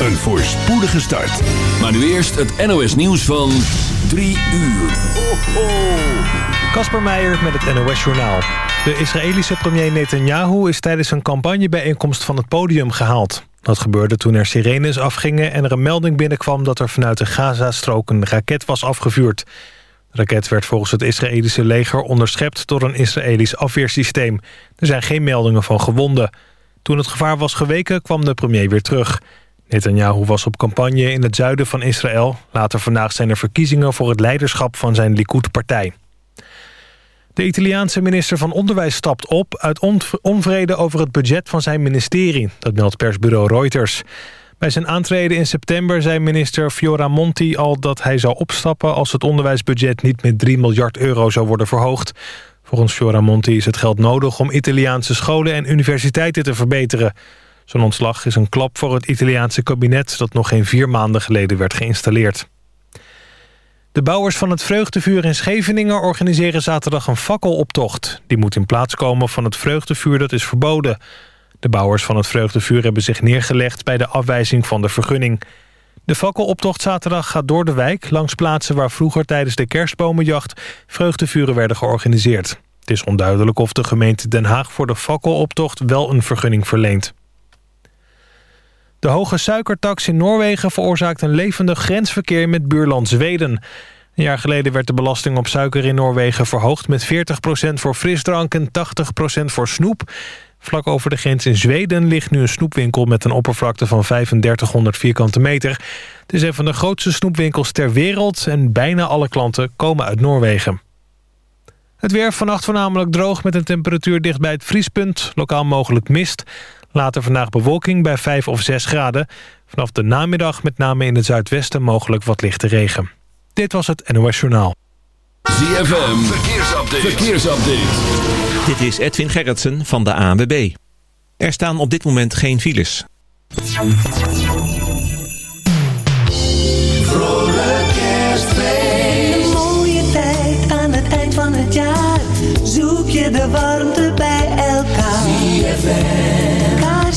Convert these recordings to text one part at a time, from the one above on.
Een voorspoedige start. Maar nu eerst het NOS nieuws van 3 uur. Ho, ho. Kasper Meijer met het NOS Journaal. De Israëlische premier Netanyahu is tijdens een campagnebijeenkomst van het podium gehaald. Dat gebeurde toen er sirenes afgingen en er een melding binnenkwam... dat er vanuit de Gazastrook een raket was afgevuurd. De raket werd volgens het Israëlische leger onderschept door een Israëlisch afweersysteem. Er zijn geen meldingen van gewonden. Toen het gevaar was geweken kwam de premier weer terug. Netanyahu was op campagne in het zuiden van Israël. Later vandaag zijn er verkiezingen voor het leiderschap van zijn Likud-partij. De Italiaanse minister van Onderwijs stapt op... uit onvrede over het budget van zijn ministerie. Dat meldt persbureau Reuters. Bij zijn aantreden in september zei minister Fioramonti al dat hij zou opstappen... als het onderwijsbudget niet met 3 miljard euro zou worden verhoogd. Volgens Fioramonti is het geld nodig om Italiaanse scholen en universiteiten te verbeteren. Zo'n ontslag is een klap voor het Italiaanse kabinet... dat nog geen vier maanden geleden werd geïnstalleerd. De bouwers van het Vreugdevuur in Scheveningen organiseren zaterdag een fakkeloptocht. Die moet in plaats komen van het vreugdevuur dat is verboden. De bouwers van het Vreugdevuur hebben zich neergelegd bij de afwijzing van de vergunning. De fakkeloptocht zaterdag gaat door de wijk... langs plaatsen waar vroeger tijdens de kerstbomenjacht vreugdevuren werden georganiseerd. Het is onduidelijk of de gemeente Den Haag voor de fakkeloptocht wel een vergunning verleent. De hoge suikertax in Noorwegen veroorzaakt een levendig grensverkeer met buurland Zweden. Een jaar geleden werd de belasting op suiker in Noorwegen verhoogd... met 40% voor frisdrank en 80% voor snoep. Vlak over de grens in Zweden ligt nu een snoepwinkel... met een oppervlakte van 3500 vierkante meter. Het is een van de grootste snoepwinkels ter wereld... en bijna alle klanten komen uit Noorwegen. Het weer vannacht voornamelijk droog met een temperatuur dicht bij het vriespunt. Lokaal mogelijk mist... Later vandaag bewolking bij 5 of 6 graden. Vanaf de namiddag met name in het zuidwesten mogelijk wat lichte regen. Dit was het NOS Journaal. ZFM, verkeersupdate. verkeersupdate. Dit is Edwin Gerritsen van de ANWB. Er staan op dit moment geen files. Vrolijk kerstfeest. Een mooie tijd aan het eind van het jaar. Zoek je de warmte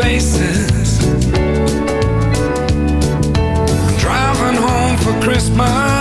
faces. I'm driving home for Christmas,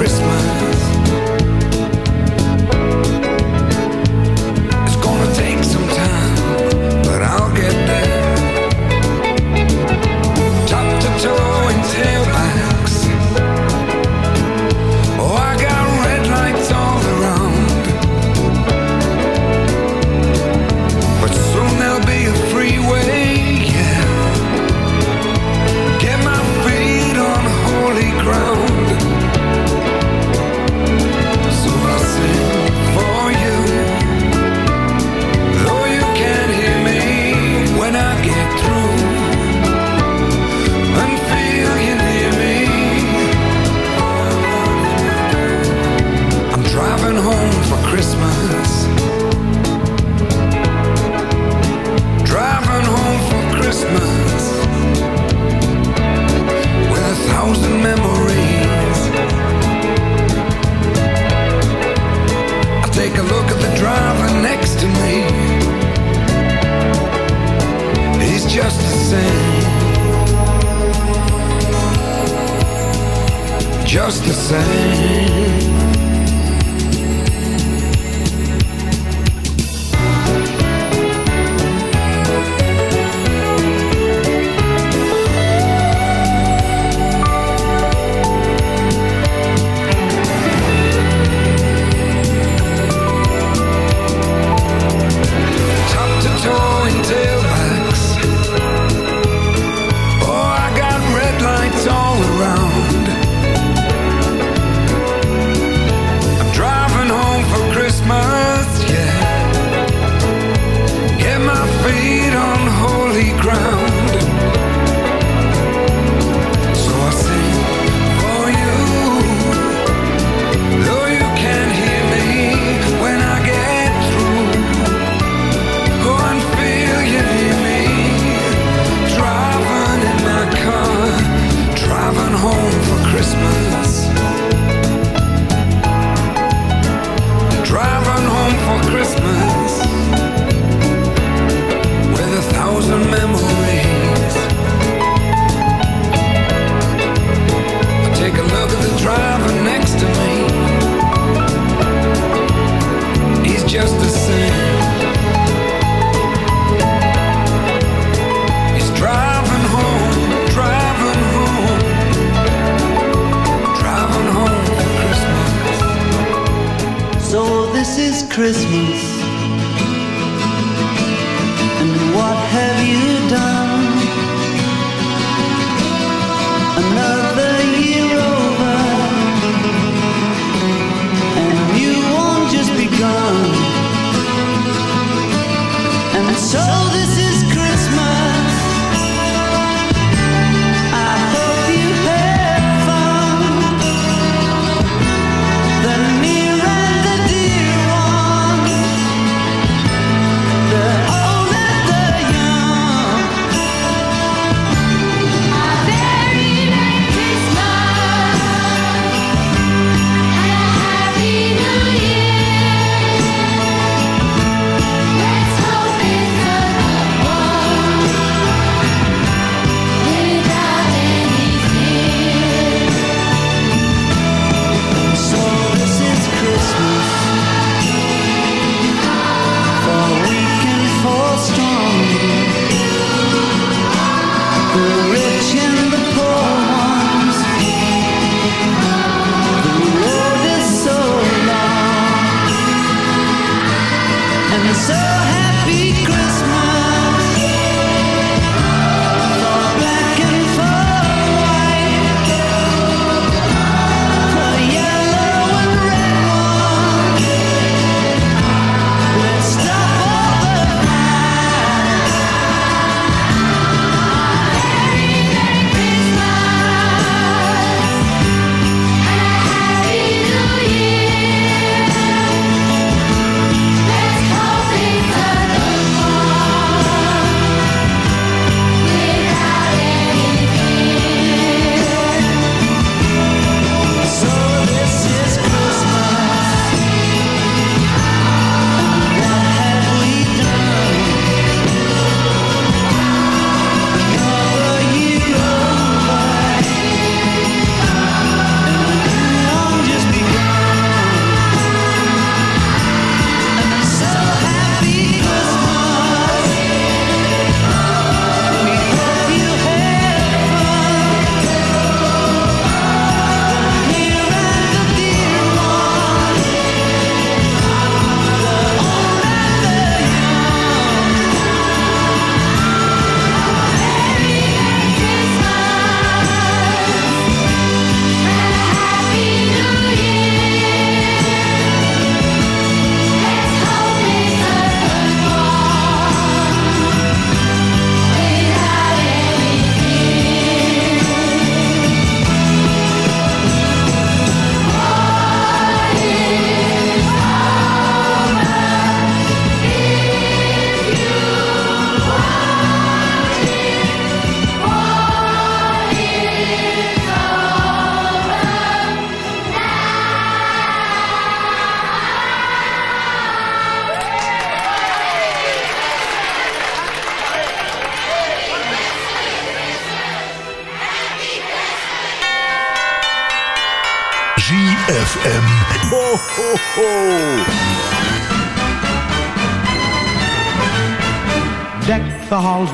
Christmas.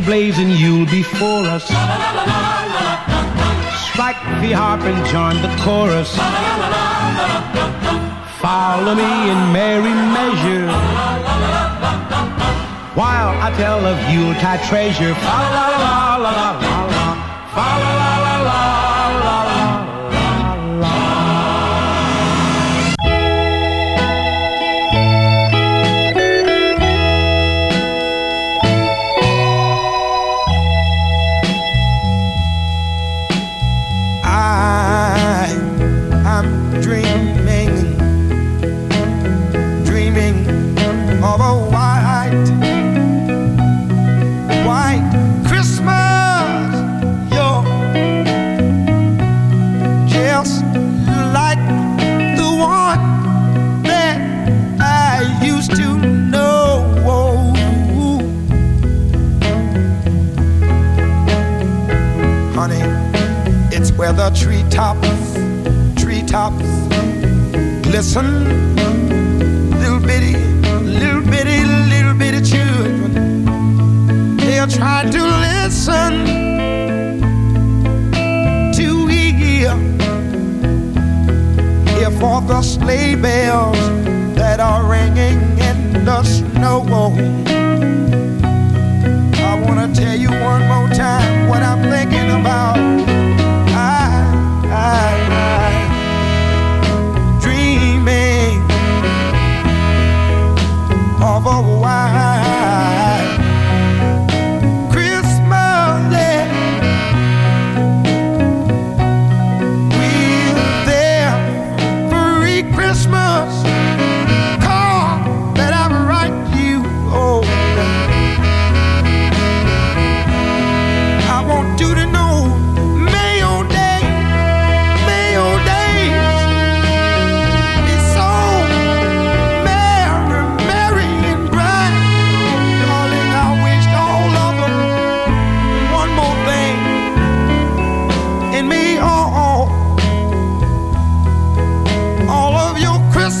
the blazing Yule before us. Strike the harp and join the chorus. Follow me in merry measure. While I tell of Yuletide treasure. La la la la la.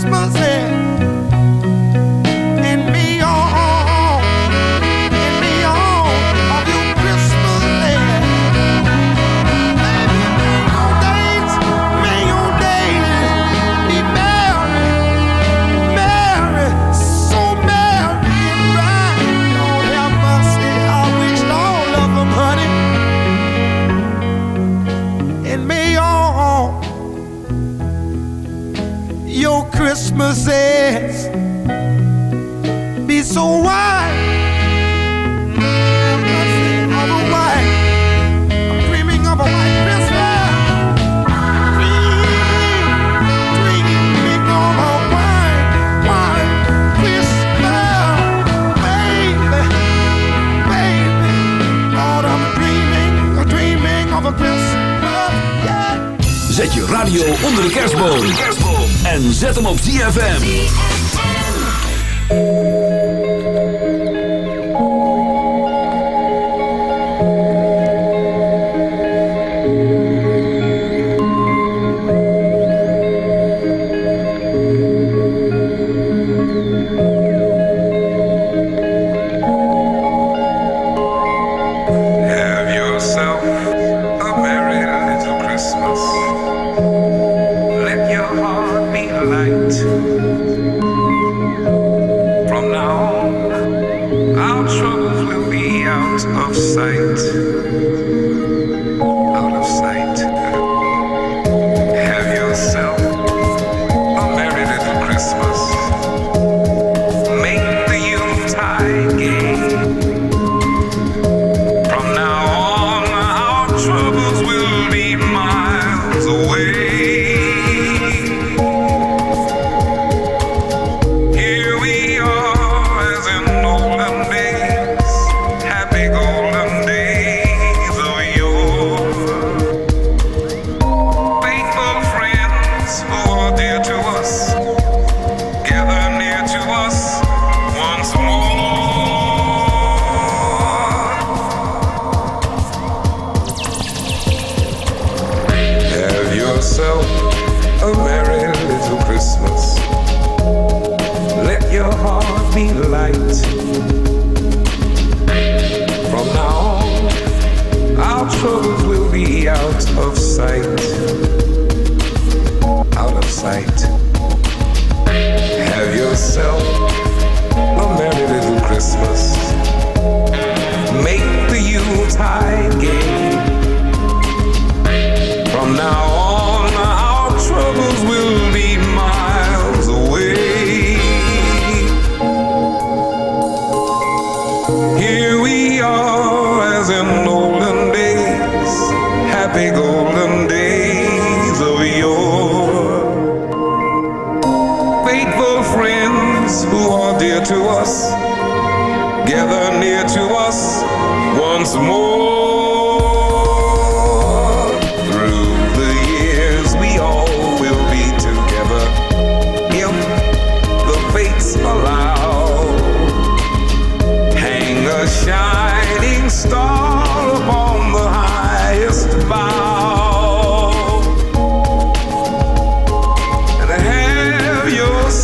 Christmas.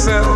Yourself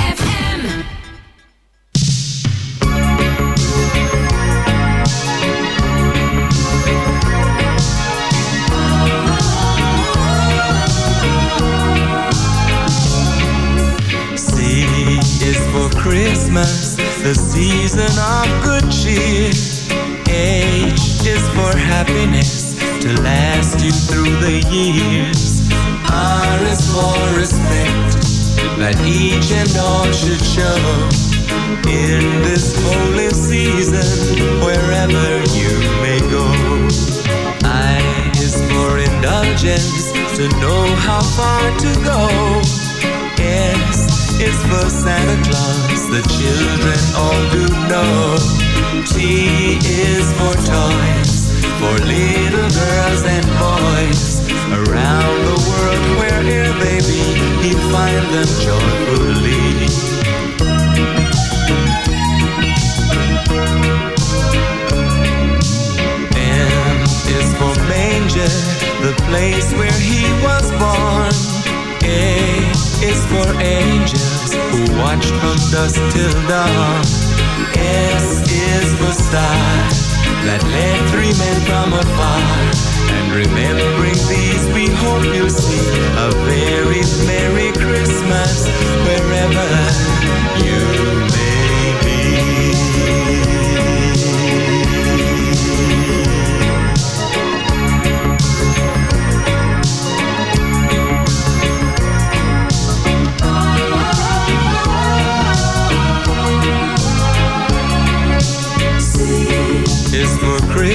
the children all do know. T is for toys, for little girls and boys. Around the world, wherever they be, he find them joyfully. M is for manger, the place where he was born. A is for angels watched from dusk till dawn. S is for star that led three men from afar. And remembering these, we hope you'll see a very Merry Christmas wherever you may be.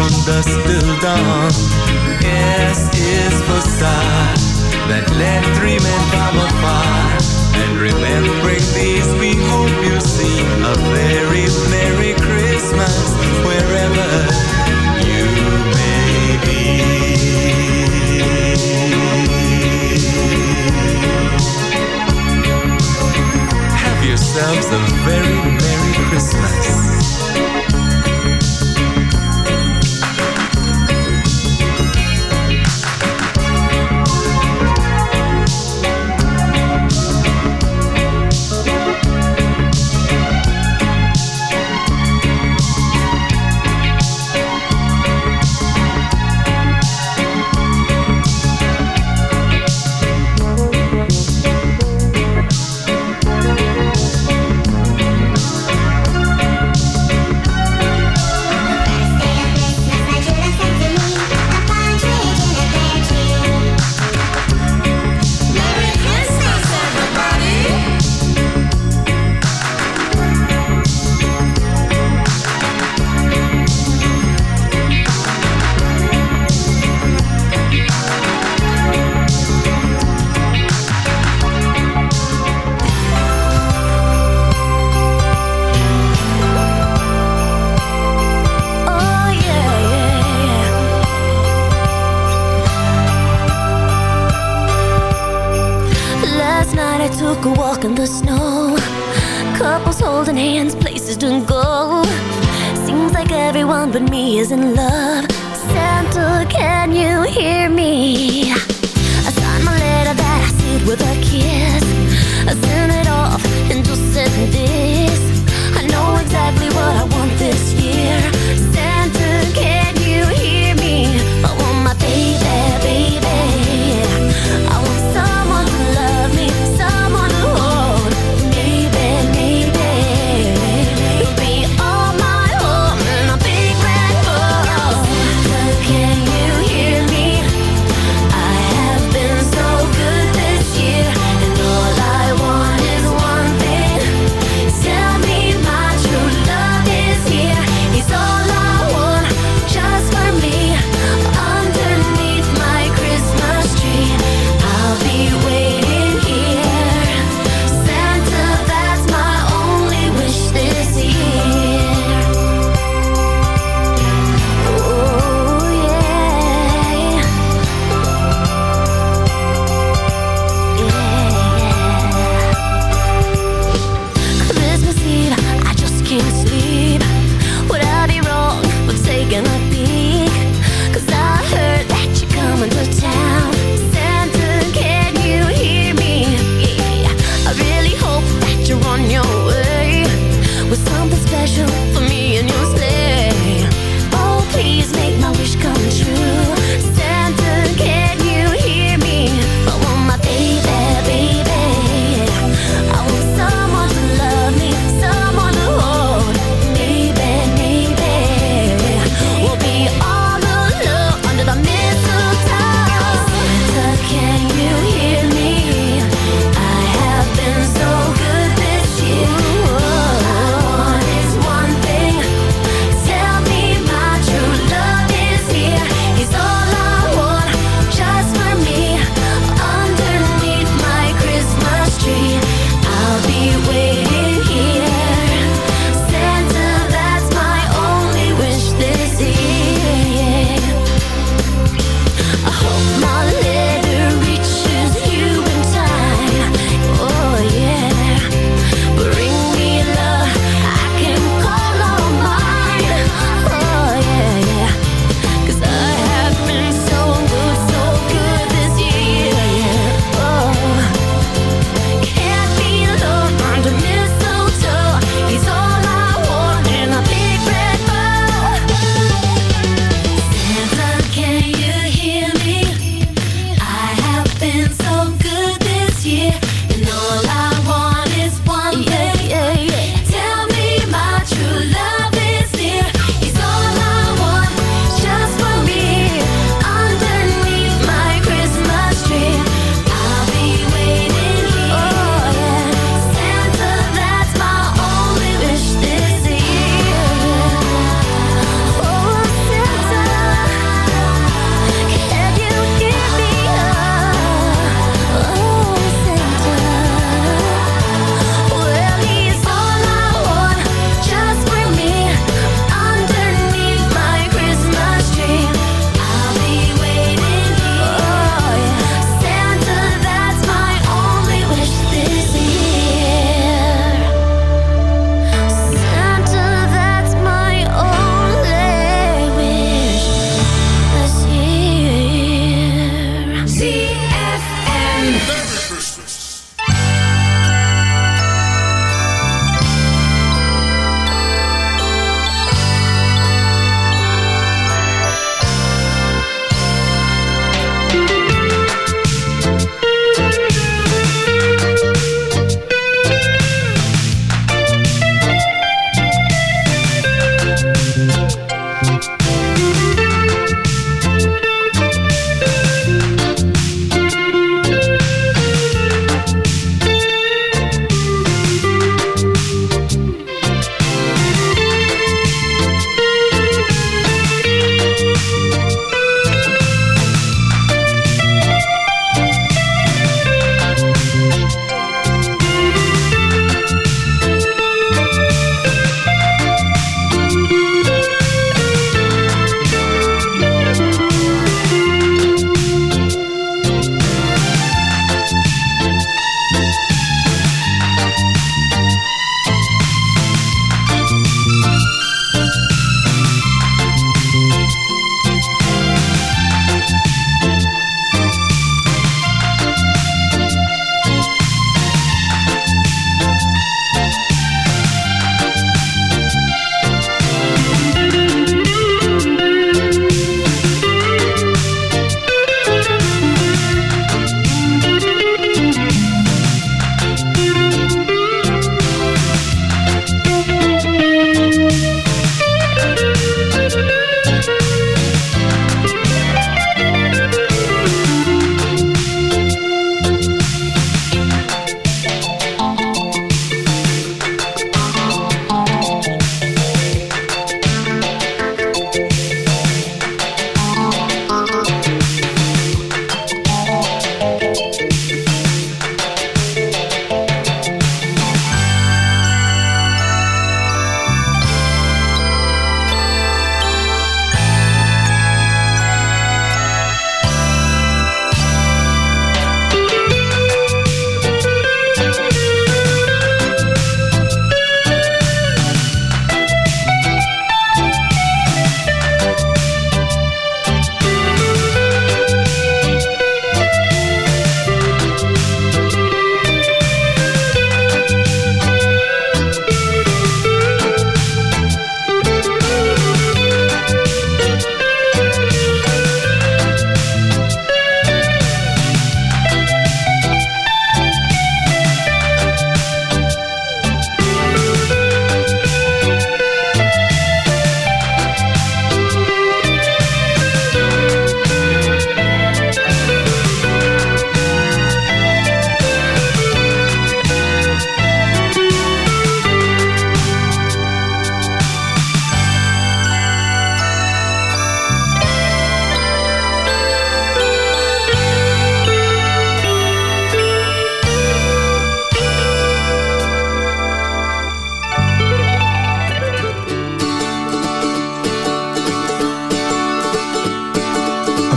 from dusk till dawn. S is for star that led three men from afar. And remembering these, we hope you see a very Merry Christmas wherever you may be. Have yourselves a very Merry Christmas. Took a walk in the snow. Couples holding hands, places to go. Seems like everyone but me is in love. Santa, can you hear me? I signed my letter that I sealed with a kiss. I sent it off and just said this. I know exactly what I want this year.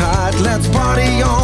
Appetite. Let's party on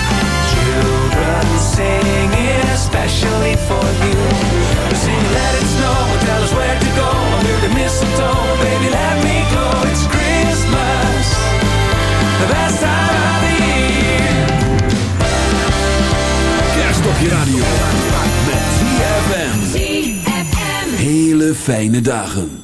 Children singing, especially for you. We sing, let it snow, and tell us where to go under the mistletoe. Baby, let me go. It's Christmas, the best time of the year. Kerst op je radio. Met ZFM. Hele fijne dagen.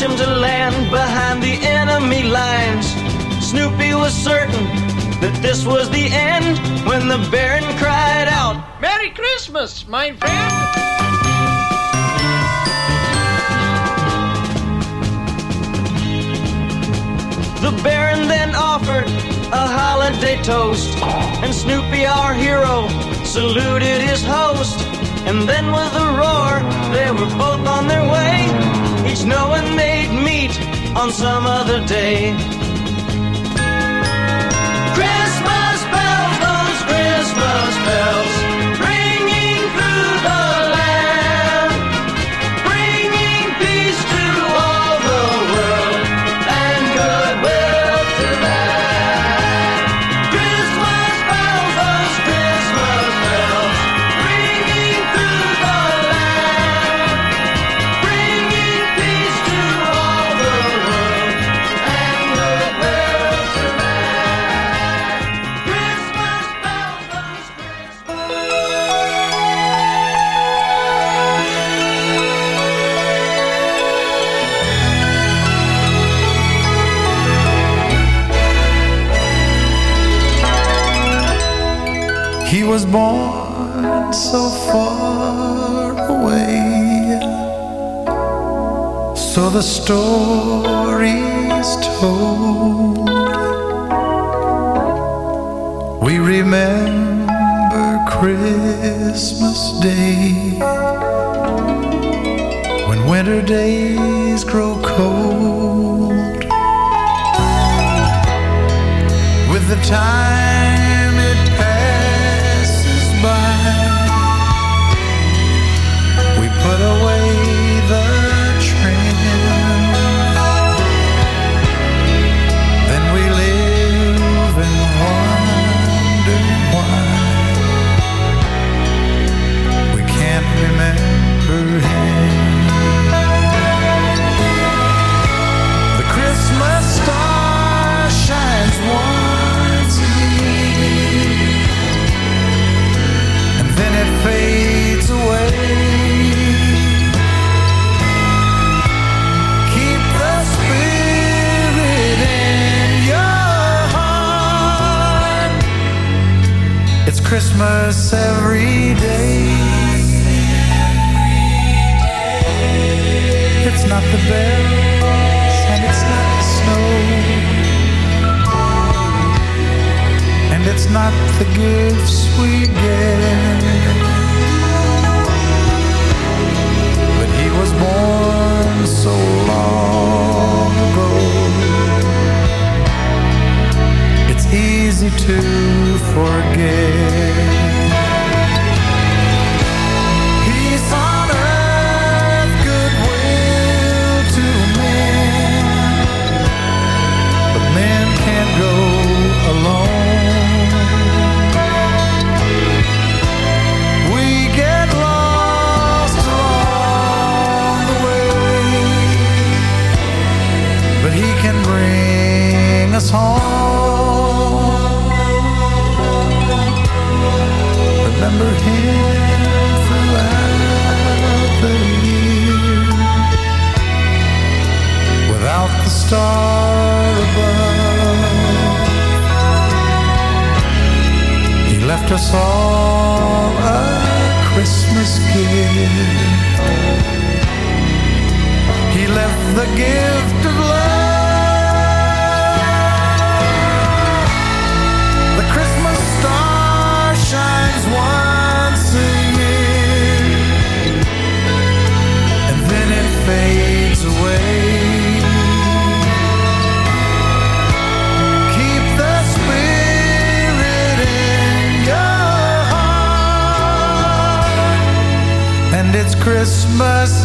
Forced him to land behind the enemy lines. Snoopy was certain that this was the end when the Baron cried out, Merry Christmas, my friend. The Baron then offered a holiday toast, and Snoopy, our hero, saluted his host. And then with a roar, they were both on their way, each knowing they'd meet on some other day. Christmas bells, those Christmas bells, was born so far away. So the stories told. We remember Christmas Day when winter days grow cold. With the time left us all a Christmas gift. He left the gift Christmas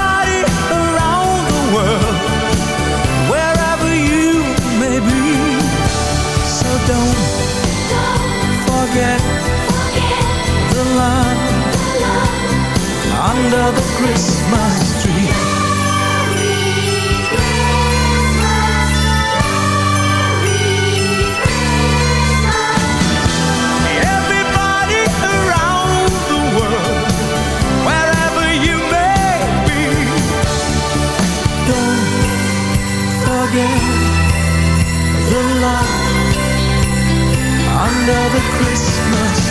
forget the love under the Christmas tree. Everybody around the world, wherever you may be, don't forget the love the Christmas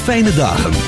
Fijne dagen.